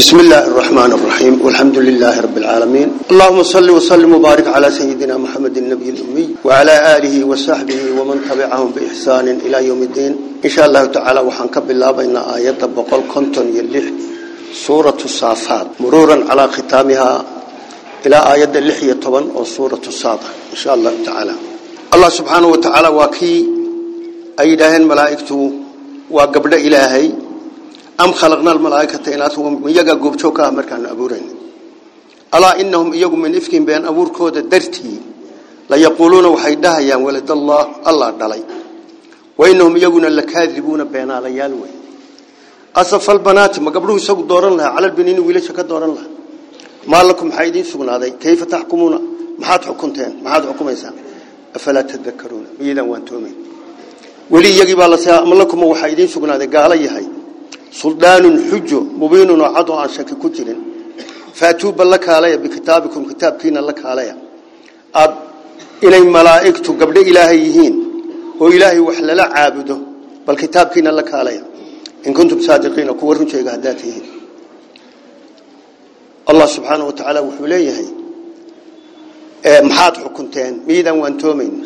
بسم الله الرحمن الرحيم والحمد لله رب العالمين. اللهم صل وسلم وبارك على سيدنا محمد النبي الأمي وعلى آله وصحبه ومن تبعهم بإحسان إلى يوم الدين. إن شاء الله تعالى وحنكب الله بين آيات بقول كنتن يلح سورة الصافات. مرورا على ختامها إلى آيات اللحية طبعا وسورة الصاد. إن شاء الله تعالى. الله سبحانه وتعالى وكي أيدهن ملائكته وقبل إلهي am khalaqna almalaa'ikata inaatuhum iyaga goobjoog ah markaan abuurayn alaa innahum iyagu min ifkin been abuurkooda dartii la yaquuluuna waxay dhahayaan waladallah allah dhalay wa innahum iyaguna lakaadibuuna beenaalayaal wey asafal banaati ma gabdhuhu isagu dooran lahaa cala albiniini wiilasha ka dooran lahaa maa lakum maxaa idiin sugnaaday kayfa taxkumuuna maxaad xukunteen maxaad xukumaysaan afalaa tadakaruuna miyadan waan toomayn weli iyagii baa la siyaa ama lakuma waxaa idiin sugnaaday gaalo yahay سلطان حجة مبين وعضو عن شك كجر. فاتوب لك عليا بكتابكم كتاب كينا لك عليا أب إلى الملائكة قبل إلهيهين وإلهي وحلل عابده بل كتاب كينا لك عليا إن كنتم صادقين وكورهم شيء قهداته الله سبحانه وتعالى وحوليه محاط حكمتين ميدا وانتومين.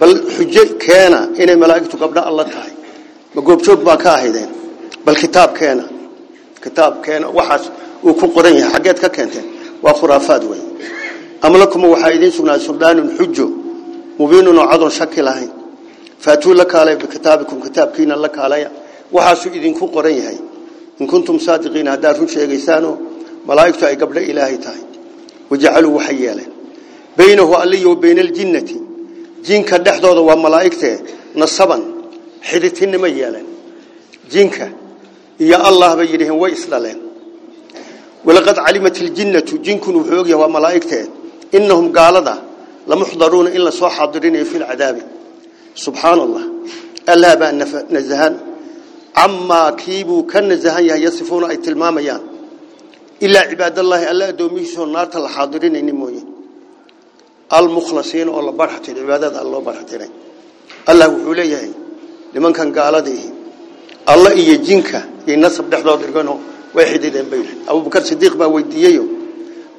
بل حجة كان إن الملائكة قبل الله تعالى مقوب شوك باكاهدين بل كتاب كينا كتاب كينا وحش وكم قرنية حاجات كأنت وخرافات وين. أملكم وحيدين وحايدين سنة سبلان حج. مبيننا عضو شكل هين فأتوا لك علي بكتابكم كتاب كينا لك علي. وحش إذن كم قرنية هاي إن كنتم صادقين هدارهم شيئيسانو ملايك تأي قبل إلهي تاين وجعلوا وحيالا بينه ألي وبين الجنة. جين كدح دوضو وملايك تأي نصبا. حدثين ميالا جين كدح يا الله بيجيهم ويسلالين ولقد علمت الجنة جنكن وحوجها وملائكتها إنهم قالوا ذا لم إلا إلا صاحضرين في العذاب. سبحان الله. ألا بأن نزهان. عما كيبوا كنزهان يصفون أي تلماميان إلا عباد الله ألا دوميسوا النار الحاضرين إنموه المخلصين الله برحتين. عبادات الله برحتين. الله حوليه لمن كان قال ذي. الله إيجينكه iyo nasab dhexdood dhigano way xidideen bay abubakar sidiiq baa weydiiyeyo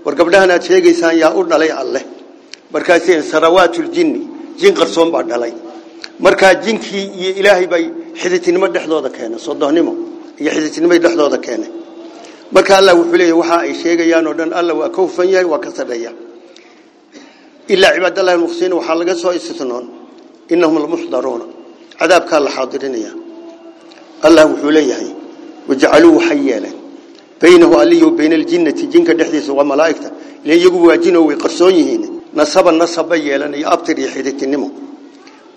war gabdhahan aad sheegaysaan yaa u dhalay alleh markaasay sarawaatul-jinni jin qarsoon baa dhalay. Markaa jinkii iyo ilaahay bay xididnimo dhexdooda keenay sodohnimo iyo xididnimo dhexdooda keenay. Marka allah wuxuu leeyahay waxa ay sheegayaan oo dhan allah waa ka hufan yahay waa ka sadheeya ilaa cibaadallahi muxsiniin waxaa laga soo istinoon innahum lamuxdaruuna. Cadaabkaa la xaadirinaya. Allah wuxuu leeyahay وجعلوه حيالا. بينه علي وبين الجنة جنك دحديث وملائكته لأن يقوا واجنوا ويقرصونيهين نصب النصب يالا يأبتر يحيدة النمو.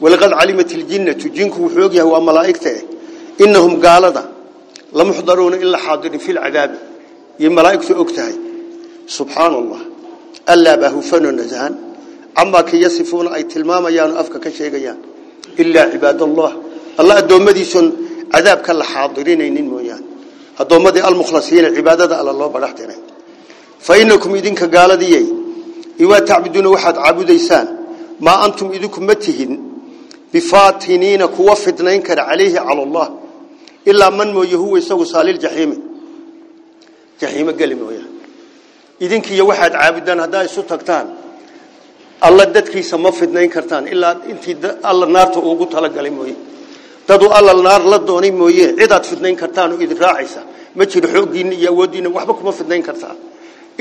ولقد علمت الجنة جنك وحوقها وملائكته. إنهم قالوا لم يحضرون إلا حاضرين في العذاب. الملائكة أكتها. سبحان الله. ألا به فن النزهان عما كي يصفون أي تلماما يان أفكا كشيغيان إلا عباد الله. الله عذابك الله حاضرين مويان. الضمدي المخلصين عبادة على الله برحتنا فإنكم إذنك قال دي إيوا تعبدون واحد عبديسان ما أنتم إذنكم متهن بفاتنين كوفدنين كر عليه على الله. إلا من مويه هو يسوي صالي الجحيم جحيم قال مويان إذنك يا واحد عابدان هذا يسوتكتان الله ددكي سما فدنين كرتان. إلا أنت الله نار تقوق تلقى مويه. Dadu alla naar la doonay mooyee cidaad fidnayn kartaan oo idin raacaysa ma jiro xooggiina iyo awooddiina waxba kuma fidnayn kartaan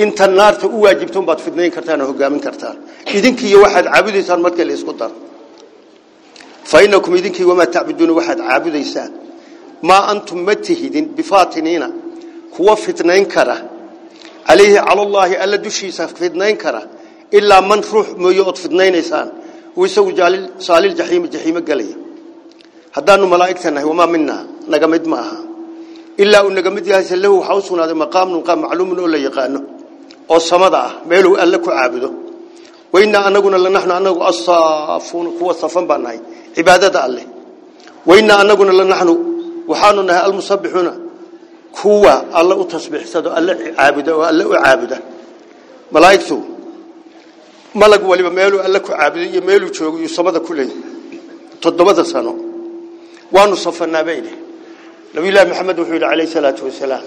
inta naarta u waajibtoon baad fidnayn kartaan oo hogaamin kartaan idinkiiyo waxaad caabudaysaan marka la isku daro fa inakum idinkii wamaa tacbuduuna waxaad caabudaysaan maa antum ma tihidin bifaatiniina kuwa fidnayn kara calayhi calallaahi alla dushiisa fidnayn kara ilaa man ruux mooye ood fidnaynaysaan uu isagu saalil jaxiimi jaxiimo galaya haddaanu malaa'igtanahay wamaa minaa naga mid ma aha ilaa uu naga mid yahay lahu waxa u sugnaaday maqaamun qaam macluumun oo la yaqaano oo samada ah meeluu alle ku caabudo waynaa anaguna lanaxnu anagu asaafuuna kuwa safan baan nahay cibaadada alleh waynaa anaguna lanaxnu waxaanu nahay almusabbixuuna kuwa alle u tasbiixsado alle caabuda oo alle u caabuda malaa'igtu malag waliba meeluu alle ku caabudo iyo meeluu joogo iyo samada ku leeyahay toddobada sano calayhi salaatu wasalaam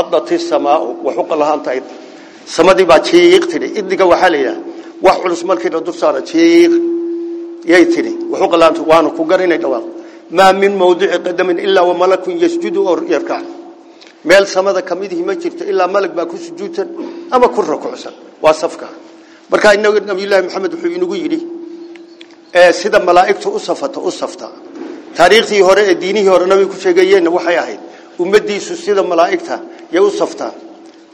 adati samaau waxuqa lahaanta id samadii baa jiiq tidhi iddiga waxaa la yidhaha wax culus markii la dul saara jiiq yay tidhi waxuqa lahaanta waanu ku gar inay dhawaaq maa min mawdici qadamin ilaa wamalakun yasjudu oo yarkac meel samada ka midihi ma jirto ilaa malag baa ku sujuudsan ama ku rukucsan waa safka marka inaga nabiyullaahi maxamed wuxuu inagu yidhi sida malaa'igtu u safato u safta taariikhdii hore ee diinihii hore nabiga ku sheegayeenna waxay ahayd ummadiisu sida malaa'igta yay u saftaan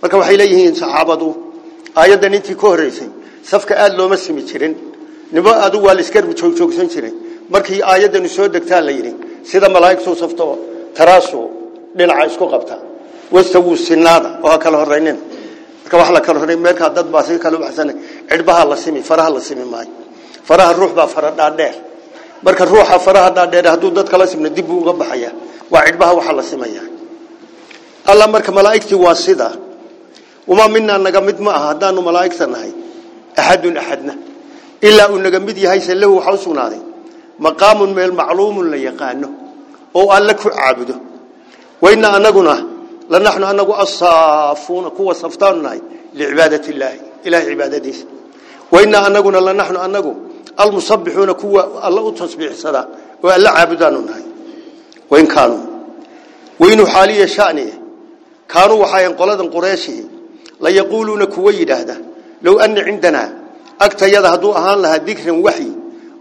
marka waxay leeyihiin saxaabadu aayaddan intii ka horeysay safka aada looma simi jirin nimo adu waa la iska joogjoogsan jiray markii aayaddani soo degtaa la yidhi sida malaa'igtu safto taraasu dhinaca isku qabta wastawuu sinaada oo kala horeynin marka wax la kala horeyn meelkaa dad baa si kala baxsan cidhbaha la simi faraha la simi maayo faraha ruux baa fara marka ruuxa faraha dhaadheer hadduu dad kala simno dib uga baxaya waa cidhbaha waxa la simaya alla marka malaa'igtii waa sida. Uma minna naga mid ma aha haddaanu malaa'igta nahay. Axadun axadna ilaa uu mid yahay sallahu waxa sugnaaday. Maqaamun meel macluumun la yaqaano oo alla ku caabudo. Wayna anaguna la naxnu anagu asaafuuna kuwa saftaanu nahay licibaadati illaahi ilahay cibaadadiisa. Wayna anaguna la naxnu anagu المصبحون كوا الله تصبح صلاة ولا عبدانون هاي وإن كانوا. وإن حالي شأنه. كانوا وحيان قلدا قريشه لا يقولون كوي ده لو أن عندنا أكثر يده هدو أهان لها ذكر وحي.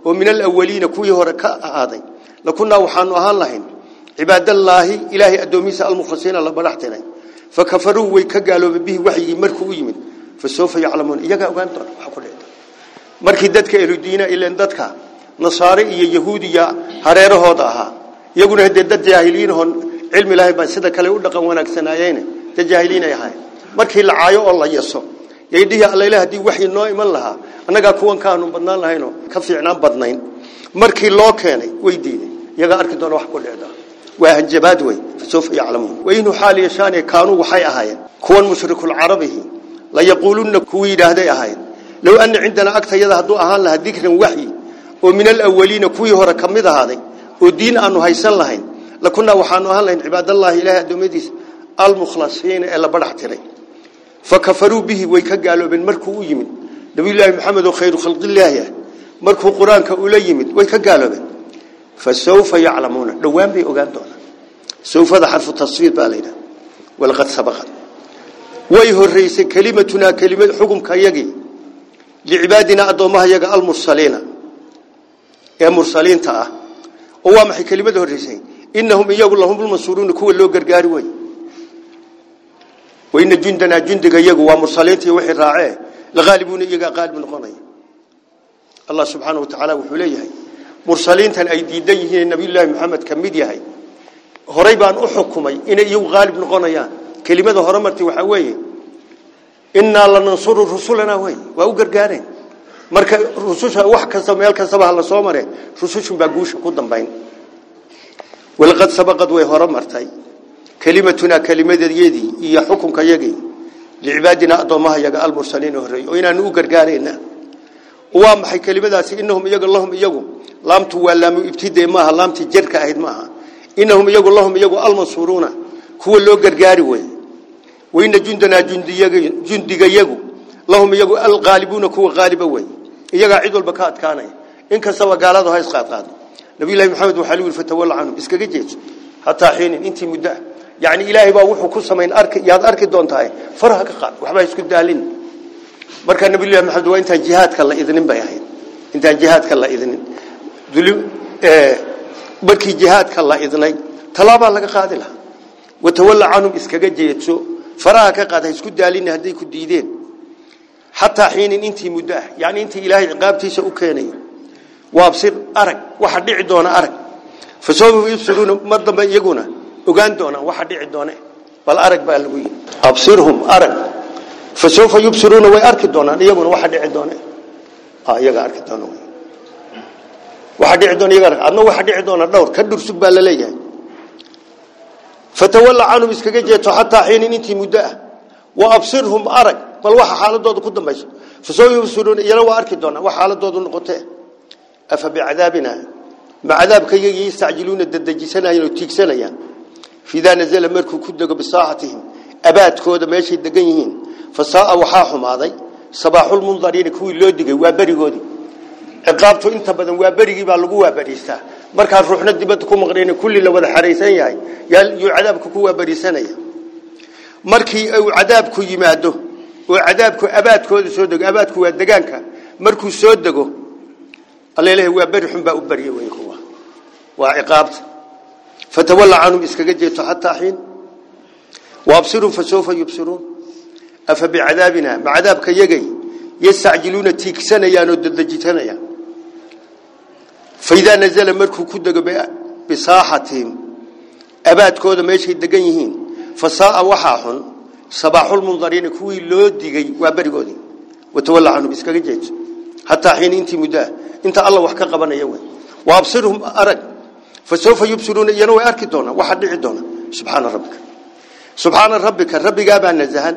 ومن الأولين كوي هركاء هذا. لكنا وحان أهان لهم عباد الله إلهي أدوميس المخلصين الله بلحتنا فكفروا ويكقالوا به وحي مركو فسوف يعلمون. إيجا أغانتون حقوا markii dadka eludiina ileen dadka nasaare iyo yahuudiya hareerahooda ahaa iyaguna hadee dad jaahiliinahon cilmi lahayn baan sida kale u dhaqan wanaagsanaayeen dad jaahiliinay ahayn markii la caayo oo la yaso yaydhihi allayle haddii waxyi noo iman lahaa annagaa kuwan kaanu badnaan lahaynoo ka fiicnaan badnayn markii loo keenay way diiday iyagaa arki doona wax ku dhicda waa hanjabaad wey fasawfa yaclamuun waynu xaal yeeshaane kaanuu waxay ahaayeen kuwan mushrikulcarabihi la yaquulunna kuwii yidhaahday ahaayeen لو أن عندنا أكثر يده هدو أهان لها ذكر وحي ومن الأولين كوي هورا كميدة هذه ودين أنه هيسل لهين لكنا وحانو أهان لهين عباد الله إله دوميديس المخلصين إلا برحترين فكفروا به ويكقالوا بين مركو ويمن نبي الله محمد خير خلق الله مركو قرآن كأوليمن ويكقالوا بين فسوف يعلمون. لوان بي أغاندونا سوف هذا حرف التصوير بالينا ولقد سبقت. ويهو الرئيس كلمتنا كلمة حكم كيقين كي walaqad sabaqad way horeysay kelimatunaa kelimad xukumka yagii licibaadinaa addoommaha yaga almursaliina ee mursaliinta ah oo waa maxay kelimada horeysay inahum iyagu lahumulmansuuruuna kuwa loo gargaari wey wayna jundanaa jundiga iyagu waa mursaliinta iyo wixii raacee laqaalibuuna iyagaa qaalib noqonaya allah subxaana wa tacaala wuxuu leeyahay mursaliintan ay diidan yihiin innaa lanansuru rusulanaa wey waa u gargaareen marka rususha wax kasta meel kastaba hala soo mare rusushun baa guusha ku dambayn walaqad sabaqad way hore martay kelimatunaa kelimadeedii iyo xukunka yagii licibaadinaa addoommaha yaga almursaliin horreeyey oo inaanu u gargaarayna waa maxay kelimadaasi inahum iyaga lahum iyagu laamtu waa laamu ibtide maaha laamtii jarka ahayd maaha inahum iyagu lahum iyagu almansuuruuna kuwa loo gargaari wey yagu lahum iyagu alqaalibuuna kuwa qaaliba wey iyagaa cid walba ka adkaanaya inkastaba gaaladu ha isqaadqaado nabiyullahi maxamed waxaa lagu yiri fatawalla canhum iskaga jeeso hataa xiinin intii muddo ah yacni ilaahay baa wuxuu ku samayn arki yaad arki doontaa faraha ka qaad waxbaa isku daalin marka nabiyullahi maxamed waa intaan jihaadka la idnin bay ahayd intaan jihaadka la idnin markii jihaadka la idnay talaabaa laga qaadi lahaa watawalla canhum iskaga jeedso faraha ka qaad ha isku daalin hadday ku diideen. Xataa xiinin intii muddo ah yani intii ilaahay ciqaabtiisa u keenay. Waabsir arag waxa dhici doona arag. Fasawfa yubsiruuna mar dambe iyaguna ogaan doonaan waxa dhici doona. Bal arag baa lagu yidhi absirhum arag. Fasawfa yubsiruuna way arki doonaan iyaguna waxa dhici doona. Iyaga arki doona. Waxa dhici doona iyaga adna waxa dhici doona dhowr ka dhursug baa la leeyahay فتولى عنهم إسكاكي جيتو حتى حين إنتي مدى وأبصرهم أرق. فالوحا حالة دوض قدام بيش. فسو يبصرون يلوى أركي دونا. وحالة دوض نقطي أفبعذابنا. مع عذاب كي يستعجلون الددجسنا ينو تيكسنا في ذا نزل مركو كدق بصاحتهم أباد كودا ميشي دقينيهن فساء وحاهم هذا. صباح المنظرين كوي اللودي وابري قودي عقابتو انتبادا وابري قبالغو وابريستا. Markaa ruuxna dibadda ku maqnayna kulli la wada xaraysan yahay yuu cadaabka ku waabariisanaya markii uu cadaabku yimaado oo cadaabku abaadkooda soo dego abaadku waa degaanka markuu soo dego allaleeyahay waa beri xun baa u barya weyn kuwa waa ciqaabta fatawalla canhum iskaga jeeto xataa xiin waabsirun fasawfa yubsiruun afa bicadaabina ma cadaabka yagay yastacjiluuna tiigsanayaan oo dadejitanayaan فإذا نزل مركو كده جبئ بساحتهم. أباد كودا ماشي دقيهين فصاء وحاهن صباح المنظرين كوي لودي وابرقودي وتولى عنه بس كجيت حتى حين أنت مدا أنت الله وحكا قبنا يوم وأبصرهم أرق فسوف يبصرون ينوي أركدونا واحد يعدونا سبحان ربك. سبحان ربك. الرب جاب النزهان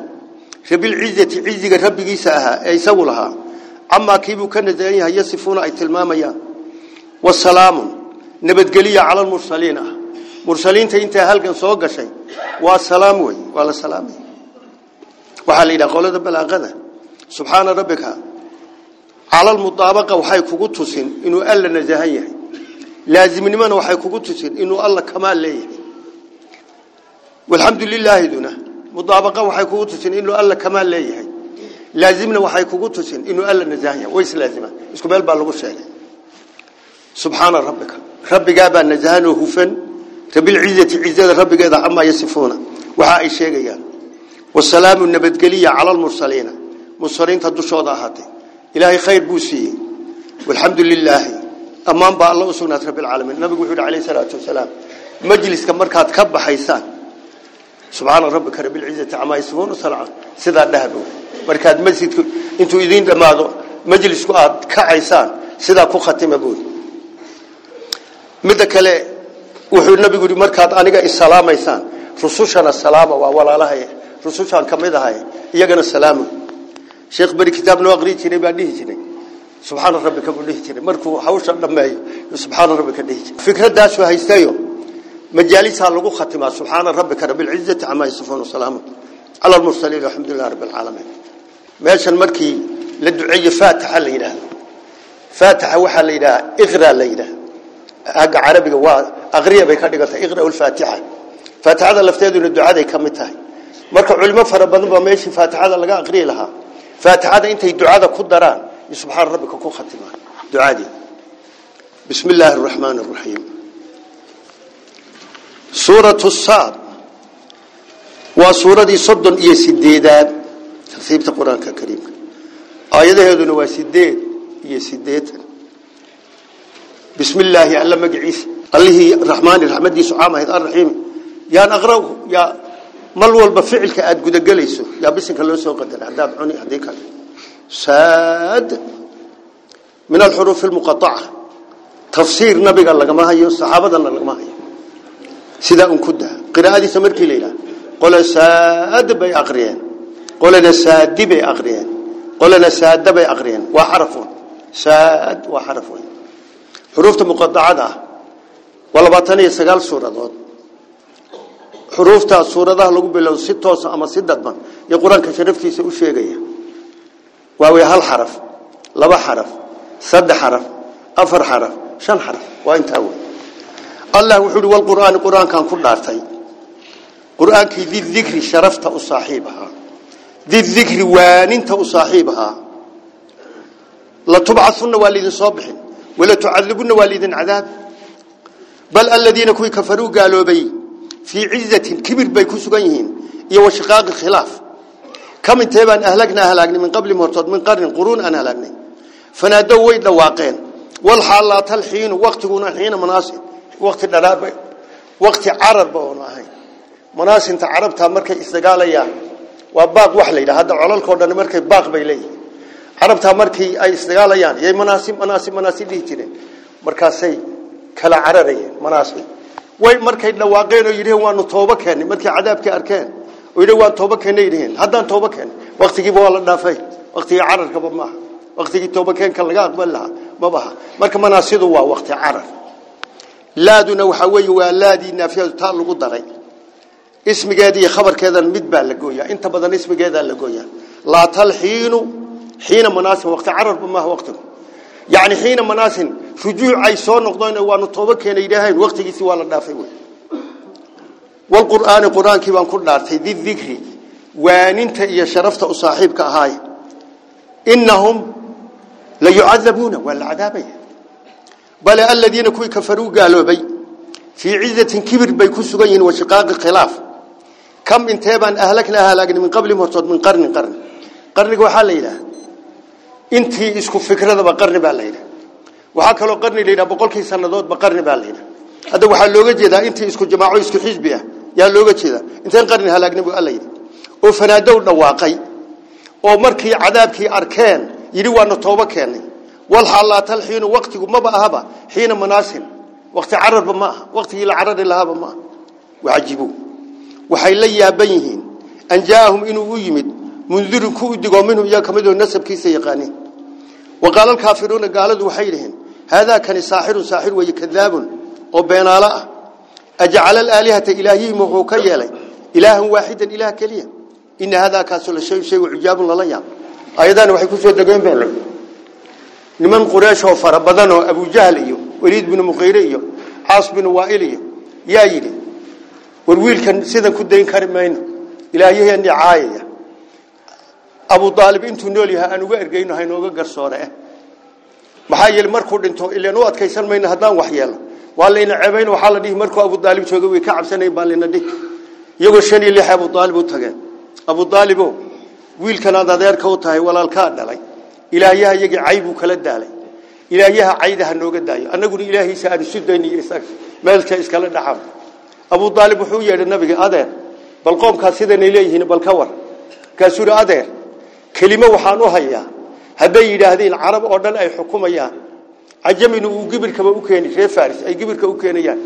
رب العزة. عزة الرب جيسها أي سولها. أما كيف كان ذي هي أي تلماميا. Nabadgeliya cala lmursaliin ah mursaliinta intaa halkan soo gashay waa salaam wey waa la salaamay waxaa la yidhaha qolada balaaqada subxaana rabbika cala lmudaabaqa waxay kugu tusin inuu alla nasahan yahay laazimnimona waxay kugu tusin inuu alla kamaal leeyahay walxamdu lilaahiduna mudaabaqa waxay kugu tusin inuu alla kamaal leeyahay laazimna waxay kugu tusin inuu alla nasahan yahay way islaazimaan isku meel baa lagu sheegay subxaana rabbika rabbigaabaa nasahan oo hufan rabilcizati cizada rabbigeeda camaa yasifuuna waxa ay sheegayaan wasalaamu nabadgeliya cala lmursaliina mursaliinta dushooda ahaatay ilaahay khayr buu siiyey walxamdu lilaahi ammaan baa alla u sugnaatay rabbilcaalamiin nabigu wuxuu yidhi calayhi salaatu wasalaam majliska markaad ka baxaysaan subxaana rabbika rabilcizati camaa yasifuuna salca sidaa dhahbo markaad masjidku intuu idiin dhammaado majlisku aad kacaysaan sidaa ku khatima buuri midda kale wuxuu nabigu yidhi markaad aniga isalaamaysaan rusushana salaama waa walaalahay rusushaan ka mid ahay iyagana salaamo sheekh beri kitaab noo aqrii jiray baa dhihi jiray subxaana rabbika buu dhihi jiray markuu hawsha dhammeeyo subxaana rabbika dhihi jiray fikraddaasuu haystayo majaalisaa lagu khatimaa subxaana rabbika rabbilcizati camaa yasifuun wasalaamu cala almursaliin alxamdulilah rabbi alcaalamiin meeshan markii la duceeyo faatixa la yidhaahdo faatixa waxaa la yidhahaa iqra la yidhaha حق عربي waa aqriya bay ka dhigtay iqra ul faatiha faatihada lafteedu ducada ka mid tahay marka culimo fara badan baa meeshii faatihada laga aqriyi lahaa faatihada intay ducada ku daraan subhaan rabbika ku khatimaan ducadi bismillaahir rahmaanir rahiim suratu saad waa suuradii 38 iyo 8aad tafsiirta quraanka kariimka aayadaheeduna waa 8 iyo 8 بسم الله الله مجعيس الله الرحمن الرحمن دي سعامة الرحيم يا نقرأ يا ملول بفعل كأد قد جليسه يا بس الله سو قدر عذاب عني هديك ساد من الحروف المقطعة تفسير نبي قال لك ما هي الصحابة قال لك ما هي سداء كده قراءة سمرك ليلى قل ساد بي أقريان قلنا ساد بي أقريان قلنا ساد بي أقريان وحرفون ساد وحرفون حروفته مقطعات ولا باتني سجل سورة ذات حروفته سورة ذا لقب لو ستة أما سدات من يقرأ كشريف في سوشي جاية. وهو هل حرف؟ لبا حرف. سد حرف. أفر حرف. شن حرف؟ وين هو الله وحده والقرآن القرآن كان كل نارتي القرآن كذي ذكر شرفته صاحبها ذي الذكر وان انت صاحبها لا تبعثن ولا تصبحن ولا تعذبن والدا عذاب. بل الذين كفروا قالوا بي في عزة كبر بي كسوغيهن يو شقاق الخلاف كم تيبان أهلكنا أهلكنا من قبل مرتد من قرن قرون أنا أهلقنا فنادوا ويد لواقين. والحالات الحين وقت قونا الحين مناسب وقت الدراب وقت عرب مناسب انت عربتها مركز استقالية وباق وحلي لهذا علالكور دان مركز باق بي carabtaa markii ay isdagaalayaan yay manaasib manaasib manaasib dhihi markaasay kala cararayeen manaasib way markay dhawaaqeen oo yidhaheen waanu toobo keennay markay cadaabkii arkeen oo yidhaheen waan toobo keennay yidhaheen haddaan toobo keennay waktigiiba waa la dhaafay waktigii cararkaba maaha waktigii toobo keenka laga aqbali lahaa mabaha marka manaasidu waa wakti carar laaduna waxaa weeye waa laadii naafiyadu taa lagu daray ismigeeda iyo khabarkeedan mid baa la gooyaa inta badan ismigeedaa la gooyaa laa talxiinu maaha waqtigu yacni xiina manaasin rujuucay soo noqdeen waanu tooba keena yidhaaheen waqtigiisii waa la dhaafay wey walqur'aani qur-aankii baan ku dhaartay didikri waaninta iyo sharafta u saaxiibka ahaay innahum la yucadabuuna waa la cadaabaya bale aladiina kuwii kafaruu gaaloobay fii cizatin kibir bay ku sugan yihiin washiqaaqi khilaaf kam intee baan ahlaknaa halaagni min qablihim hortood min qarnin qarni qarniga waxaa la yidhaha intii isku fikradaba qarni baa la yidhaha waxaa kaloo qarni la yidhaha boqolkii sannadoodba qarni baa la yidhaha hadda waxaa looga jeedaa intii isku jamaaco isku xisbi ah yaa looga jeedaa inteen qarni halaagni buu alla yidhi oo fanaadow dhawaaqay oo markii cadaabkii arkeen yidhi waana tooba keennay walxaal laa talxiinu waqtigu maba ahaba xiina manaasin waqti cararba ma aha waqtigii la carari lahaaba ma aha wacajibuu waxay la yaaban yihiin an jaaahum inuu u yimid mundirun ku udigoo minhum iyaa ka midoo nasabkiisa yaqaaniin wa qaala alkaafiruuna gaaladu waxay yidhaheen haadaa kani saaxirun saaxir weeye kadaabun oo beenaalo ah ajcala alaalihata ilaahyihiim wuxuu ka yeelay ilaahan waaxidan ilaah keliya ina haadaa kaasu la shay shay cujaabun lala yaab ayadana waxay ku soo degeen been niman quraysh oo fara oo abu jahl iyo waliid bin muqayre iyo caas bin waa'il iyo yaa yidhi war wiilkan sidan ku dayn kari mayno ilaahyaheennii caayaya eh dhinto ilaan u adkaysan mayno haddaan wax yeelno waa layna ceebayn waxaa la dhihi markuu abu aalib jooga way ka cabsanayn baa layna dhihi iyagoo shan iyo lix abu aalib u tageen abu aalibo wiilkan aad adeerka u tahay walaalkaa dhalay ilaahyaha iyagii caybuu kala daalay ilaahyaha cayda ha nooga daayo annaguna ilaahiisa aan isu dayniyo isaga meelka iskala dhaxan abu aalib wuxuu yeedhay nabiga adeer bal qoomkaas sidanay leeyihiin bal ka war kaasuu yidhi adeer kelimo waxaan u hayaa. Hadday yidhaahdeen carab oo dhan ay xukumayaan. Cajaminu uu gibirkaba u keeni reer faris ay gibirka u keenayaan.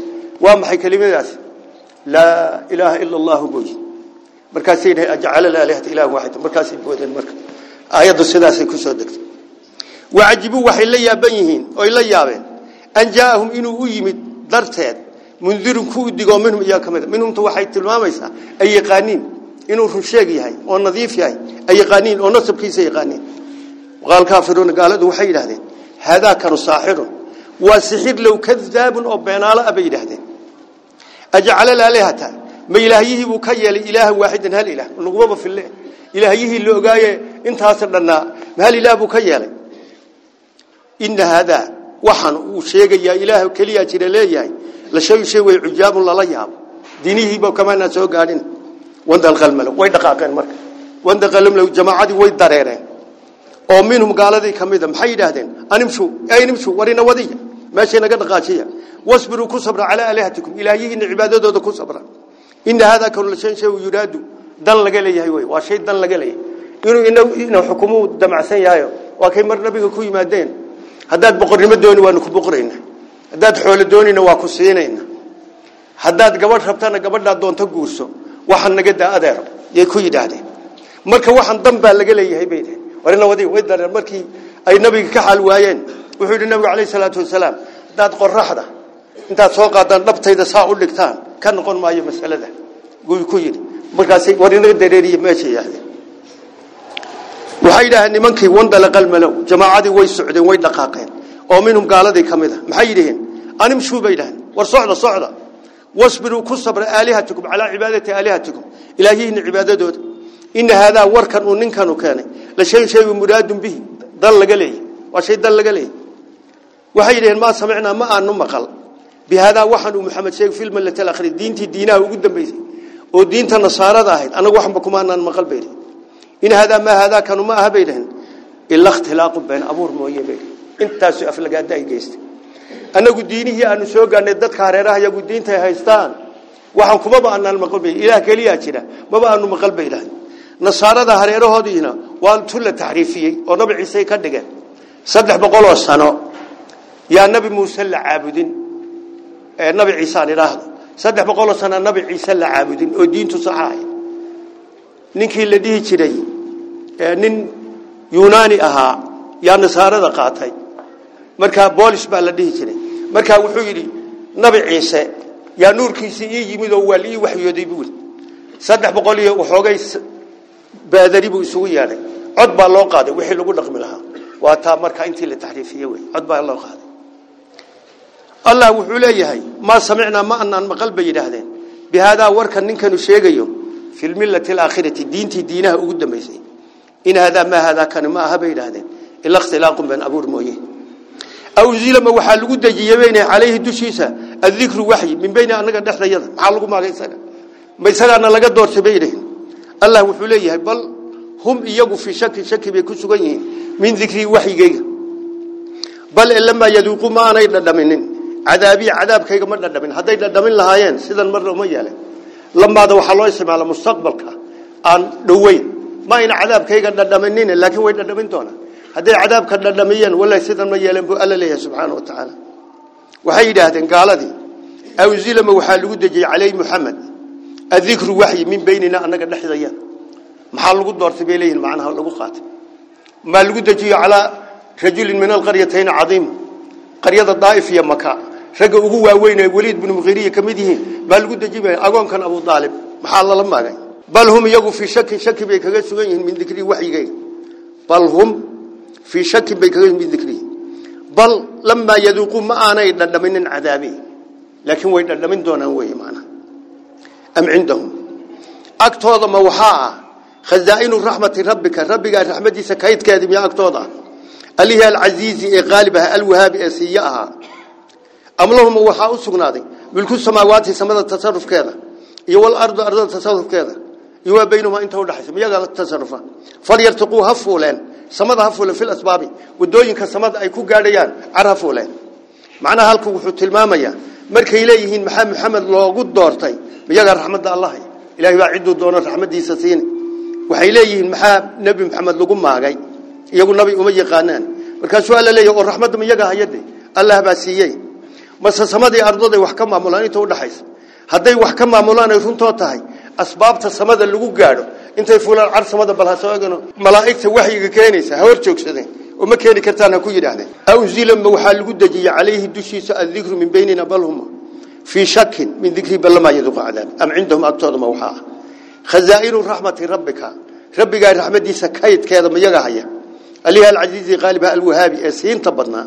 Waa maxay kelimadaas? Laa ilaaha ila allahu booyi markaasay dhahay ajcala alaalihata ilahan waaxida markaasay boodeen marka. Aayaddu sidaasay ku soo degtay. Wacajibuu waxay la yaaban yihiin oy la yaabeen. An jaaahum inuu u yimid darteed mundirun ku digoo minhum iyaa ka mid waxay tilmaamaysaa ay yaqaaniin inuu run sheeg yahay oo nadiif yahay أي قانين أو نصب كيس أي قانين وقال كافرون قال هذا وحيد هذا هذا كانوا ساحرون. وسحر لو كذاب أو بين على أبيد هذا أجعل الآلهة ما إلهيه وكيل إله واحد هل إله؟ النقبة في الله إلهيه اللي قاية إنت هاصل لنا. ما هل إله وكيل؟ إن هذا وحن وشيق يا إله وكلية لليه لشيء شيء عجاب الله ليه دينيه بو كمان نسوق قادين وانت الغلمة ويدقاقين مركز؟ Wandaqalmalo jamaacadii way dareereen oo minhum gaaladii ka mida maxay yidhaahdeen animshu animshu warina wadiya meeshay naga dhaqaajiya wasbiruu ku sabra calaa alihatikum ilaahyihiina cibaadadooda ku sabra ina haadaa la shay yuraadu dan laga leeyahay wey waa shay dan laga leeyahay inuu inuu xukumuu damacsan yahayo waa kay mar nabiga ku yimaadeen haddaad boqornimo dooni waanu ku boqorayna haddaad xoolo doonina waa ku siinayna haddaad gabadh rabtana gabadhaad doonto guurso waxaan naga daa adeer yay ku yidhaahdeen marka waxaan dan baa laga leeyahay bay dhaheen warina wadi way dareen markii ay nabiga ka xal waayeen wuxuu yidhi nabigu calayhi salaatu wasalaam haddaad qoraxda intaad soo qaadaan dhabtayda saa u dhigtaan ka noqon maayo masalada guu ku yidhi markaasay warina dareeriye meesha yaahdeen waxay yidhaaheen nimankii wandalaqalmalow jamaacadii way socdeen way dhaqaaqeen oo minhum gaaladii ka mid a maxay yidhaheen animshuu bay yidhaheen war socda socda wasbiruu ku sabra aalihatikum calaa cibaadati aalihatikum ilaahyihiina cibaadadooda ina haadaa warkan uu ninkanu keenay la shay shay muraadun bihi dan laga leeyahy waa shay dan laga leeyahy waxay yidhaheen maa samicnaa ma aanu maqal bi haadaa waxaan uu maxamed sheegay fi lmillati alakhri diintii diinaha ugu dambeysay oo diinta nasaarada ahayd anagu waxba kumaanaan maqal bay in haadaa maa haadaa kanu ma aha bay dhaheen ila ikhtilaaqu been abuur mooye bay intaasu aflagaada ay geystay anagu diinihii aanu soo gaarnay dadka hareeraha iyagu diinta ay haystaan nasaarada hareerahoodiina waa tu la oo nabi ciise ka dhigeen saddex boqol oo sano. Yaa nabi muuse la caabudin. Ee nabi ciise aan idhaahdo. Sano nabi ciise la caabudin oo diintu sax ahayd. Ninkii la dhihi jiray nin yunaani ahaa yaa nasaarada qaatay. Markaa boolis baa la dhihi jiray. Markaa wuxuu yidhi nabi ciise yaa nuurkiisii ii yimid oo waa liii waxyooday buuri saddex boqol iyo waxoogay baadari buu isugu yeedhay cod baa loo qaaday wixii lagu dhaqmi lahaa waa taa marka intii la taxriifiyey wey cod baa loo qaaday allah wuxuu leeyahay maa samicnaa ma anaan maqal bay yidhaahdeen bihaadaa warka ninkanu sheegayo fi lmillati alaakhirati diintii diinaha ugu dambaysay in haadaa maa haadaa kani ma aha bay yidhaahdeen ila ikhtilaaqun been abuur mooye aw zilama waxaa lagu dejiyey bayna calayhi dushiisa adikru waxyi min bayni annaga dhexdayada maxaa lagu maagay isaga ma isagaana laga doortay bay yidhahdeen allah wuxuu leeyahay bal hum iyagu fi shaki shaki bay ku sugan yihiin min dikrii waxyigayga bal lamaa yaduuqu ma aanay dhadhaminin cadaabii cadaabkayga ma dhadhamin hadday dhadhamin lahaayeen sidan mar uma yeelen lamaada waxaa loo isticmaala mustaqbalka aan dhoweyn ma ayna cadaabkayga dhadhaminin laakiin way dhadhamin doonaan hadday cadaabka dhadhamiyeen wallahi sidan ma yeeleen buu alla leeyahay subxaana wa tacaala waxay yidhaahdeen gaaladii aw zilama waxaa lagu dejiyey calayhi muxamed الذكر وحي من بيننا أنك نحذية محل قد دور سبيلين معناها اللقوقات ما اللقوقات على رجل من القريتين عظيم. قرية الضائفية مكاء رجل هو وين وليد بن مغيرية كمده. ما اللقوقات أقوان كان أبو طالب. محل الله ما قال بل هم يقوا في شك شك بيكاقسوين من ذكري وحي قيل بل هم في شك بيكاقسوين من ذكري. بل لما يذوقوا ما آنا يدلد من عذابي. لكن ويدلد من دونه ويمانه ah miyaa agtooda ah alihi alcasiizi ee qaalib aha alwahaabi ee siiye ahaa am lahum waxaa u sugnaaday milku samaawaati samada tasarufkeeda iyo walardu ardada tasarufkeeda iyo waa baynahumaa inta udhaxaysa miyagaa tasarufa falyartaquu ha fuuleen samada ha fuuleen fil asbaabi wadooyinka samada ay ku gaadhayaan car ha fuuleen macnaha halku wuxuu tilmaamayaa markay leeyihiin maxaa maxamed loogu doortay raxmadiisa siini waxay leeyihiin maxaa nebi maxamed lagu maagay iyagu nabi uma yaqaanaan markaasuu alla leeyahay oo raxmadda miyaga hayade allah baa siiyey mase samadii ardaday wax ka maamulaan inta udhaxaysa hadday wax ka maamulaan ay runtoo tahay asbaabta samada lagu gaadho intay fuulaan car samada bal hasoogano malaa'igta waxyiga keenaysa ha hor joogsadeen oo ma keeni kartaan ha ku yidhaahdeen awzila ma waxaa lagu dejiyey calayhi dushiisa addikru min baynina bal shakin min dikrii bal lamaa yaduqa cadaab am cindahum agtooda ma waxaa ah khazaa'inu raxmati rabbika rabbigaa raxmadiisa kaydkeeda mayaga haya aliha alcasiizi qaaliba alwahaabi ee siinta badnaa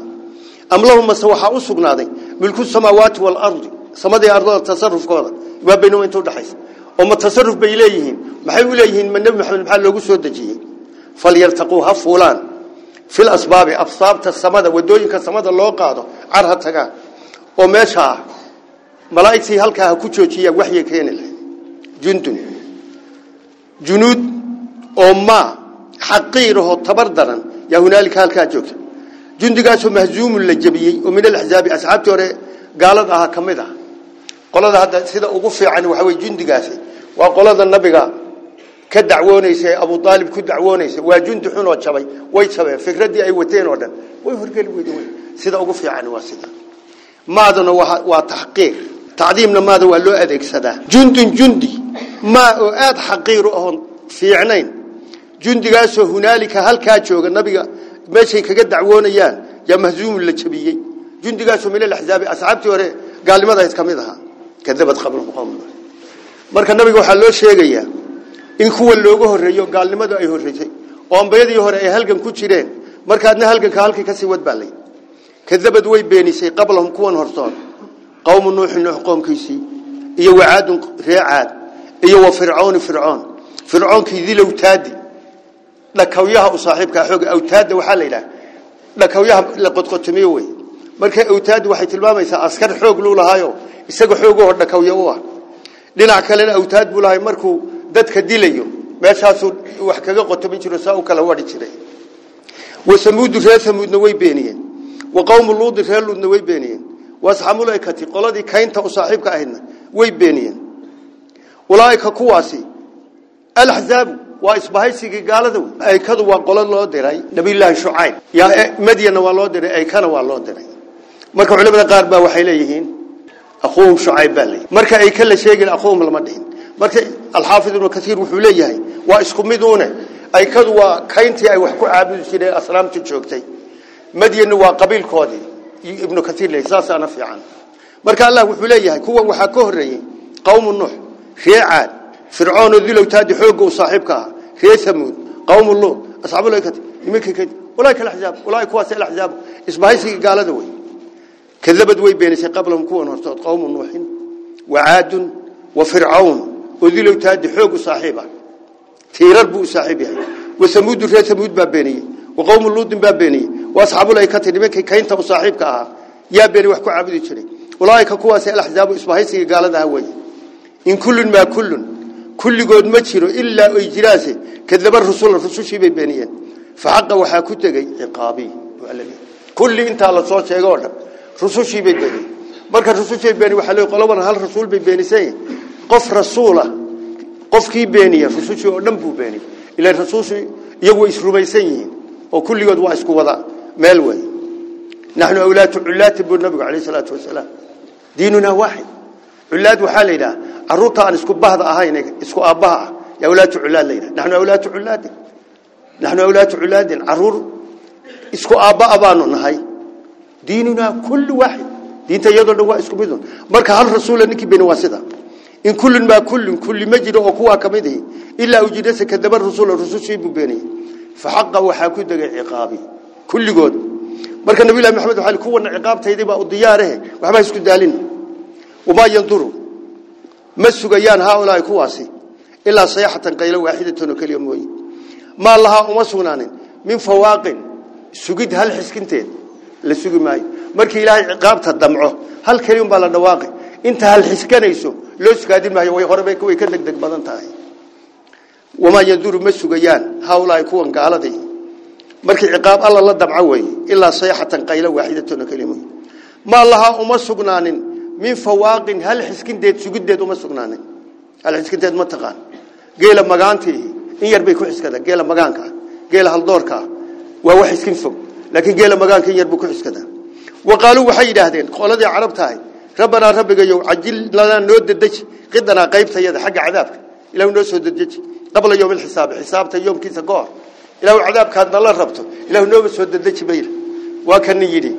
am lahum mase waxaa u sugnaaday milku samaawaati waalardi samadii ardada tasarufkooda waa baynahuma inta udhaxaysa oo ma tasaruf bay leeyihiin maxay u leeyihiin ma nebi maxamed maxaa loogu soo dejiyey falyartaquu ha fuulaan fil asbaabi absaabta samada wadooyinka samada malaa'igtii halkaa ha ku joojiyaan waxyi keeni jundun junuud oo maa xaqiirahoo tabar daran halkaa joogta. Jundigaasoo mahzuumun la jebiyey oo min hore gaalad ahaa ka ah. Qolada hadda sida ugu fiican waxa wey jundigaasi. Waa qolada nabiga ka dacwoonaysa abu aalib ku dacwoonaysa waa jundi xun oo jabay way jabeen. Fikraddii ay wateen oo dhan. Way horgeli weyde wey sida ugu fiican waa sida. Maadana waa taxqiir tacdiimna maada waa loo adeegsadaa jundun jundi maa oo aada xaqiiru ahoon fiicnayn jundigaasoo hunaalika halkaa jooga nabiga meeshay kaga dacwoonayaan yaa mahzuumun la jabiyey jundigaasoo min alaxzaabi asxaabtii hore gaalnimadahayd ka mid ahaa kadabad qablahum qowm marka nabiga waxaa loo sheegayaa in kuwa looga horreeyo gaalnimadu ay horreysay oo ambayadii hore ay halgan ku jireen markaadna halganka halkii kasii wadbaalay kadabad way beenisay qablahum kuwan hortood nuux qoomkiisii iyo wacaadun ree caad iyo wa fircooni fircoon fircoonkii dilowtaadi dhakawyaha u saaxiibkaa xooga awtaadda waxaa la yidhaha dhakawyaha la qodqotamiyo wey marka awtaaddu waxay tilmaamaysaa askar xoog luu lahaayo isaga xoogahoo dhakawya u ah dhinac kalena awtaad buu lahay markuu dadka dilayo meeshaasuu wax kaga qotomin jiro saa u kala wadi jiray wasamuudu reer samuudna way beeniyeen wa qowmu luudi reer luudna way beeniyeen waasxaabulaykati qoladii kaynta u saaxiibka ahaydna way beeniyeen ulaaika kuwaasi alaxzaabu waa isbahaysigii gaalada aykadu waa qolo loo diray nabiyullaahi shucayb yaa madyana waa loo diray aykana waa loo diray marka culimada qaar baa waxay leeyihiin aquuhum shucayb baa leeyihi marka ayka la sheegin aquuhum lama dhihin marka alxaafid ibnu kasiir wuxuu leeyahay waa isku miduune aykadu waa kayntii ay wax ku caabudi jireen asnaamta joogtay madyana waa qabiilkoodii fiican marka allah wuxuu leeyahay kuwa waxaa ka horreeyey qowmu nuux ree caad fircoon dilowtaadi xoog uu saaxiibka reer thamud qawm lut asxaabul aykat nimanka kad ulaika alahzab ulaika kuwa sal ahzab isbahaysi gaalada way kadabad way beenisay qablahum kuwan hortood qawm nuux wa aad wa fircaun dilowtaadi xoog uu saaxiiba tiirar buu saaxiib yahay wa thamud reer thamud baa beeniyay wa qawm lut baa beeniyay وأصحاب لا يكتب منك كين تبو صاحبك. يا بني وحكو عبدي شري ولا يكوا سائل حزاب إسماعيل قال هذا هوي. إن كل ما كل. كل جود مشروا إلا إجراءه كذب الرسول الرسول شيء بنيه فحقه وحكوت جي قابي وعلمي. كل أنت على صوت شيء قال رسول شيء بنيه مركز رسول شيء بني وحلو قالوا من هل رسول بنيه قف رسوله. قف كي بنيه رسول شو نبو بنيه إلى رسول شيء يو إسرائيل سين وكل جود واسكو وذا meel way nahnu awlaatu ullaati bu nabiga kaleey salaatu wasalaam. Diinuna waahid. Culaad waxaa la yidhaha carruurta aan isku bahda ahayn isku aabbaha ah yaa awlaatu culaad la yidhaha. Naxnu awlaatu culaadin naxnu awlaatu culaadin carruur isku aabba abaanu nahay. Diinunaa kulli waaxid diinta iyadoo dhan waa isku midun marka hal rasuula ninkii beni waa sida? In kullun maa kullun kulli ma jiro oo kuwaa ka mid ihi ilaa ujidasa kadaba rasuula rusushii buu beeniyey faxaqa waxaa ku degay ciqaabi kulligood marka nabilahi maxamed waxaa kuwana ciqaabtaydii baa u diyaarahe waxba isku daalin وما ينظروا ما سجيان هؤلاء كواسي. إلا صيحة قيلة واحدة كل موي ما لها أمسونان من فواق. سجد هل حسكنتين لسجد ماي مركي إلهي عقابة الدمعه هل كلام بلا نواقع انت هل حسكنيسو؟ لو سكادين ما هو يهربك ويكدك دك بدن تاعي. وما ينظروا ما سجيان هؤلاء كون قالدي. مركي عقاب الله لا دمعه وي إلا صيحة قيلة واحدة كل موي ما لها أمسونان min fawaaqin hal xiskinteed sugideed uma sugnaanin hal xiskinteed ma taqaan geela magaantii in yar bay ku xiskada geela magaanka geela hal doorka waa wax iskin fog laakiin geela magaanka in yar buu ku xiskada waqaalu waxay yidhaahdeen qoladii carabtahay rabbanaa rabbigayow cajil lanaa noo dedeji qidanaa qaybtayada xagga cadaabka ilahu noo soo dedeji qabla yowm alxisaabi xisaabta yoomkiisa goor ilahu cadaabkaadna la rabto ilahu nooga soo dedeji bayla waa kana yidhi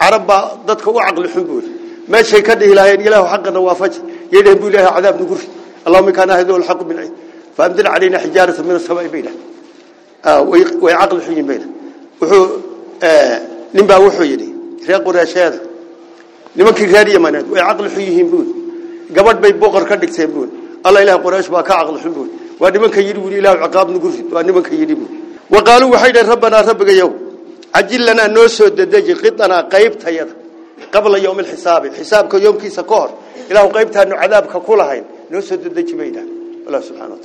عرب ضدك وعقل حنبول ما شيء كده إلهي إله حقنا وافج يدهم بإله عذاب نقول. اللهم كان هذا الحق من عين فأمدل علينا حجارة من السماء بينه آه ويعقل حين بينه وحو آه نبا وحو يدي. ريق ورشاد نمك غير يمن ويعقل حيهم بول. قبل بي بوقر كدك سيبول الله إله قريش با كعقل حنبول ونمك يدي إله عقاب نقول ونمك يدي وقالوا وحيد ربنا ربك يوم عجل لنا نوسو ددجي قطنا قيبتيدا قبل يوم الحساب حسابك يوم كيسا كور. إله قيبتها أنه عذابك كلهين نوسو ددجي بيدا الله سبحانه وتعالى.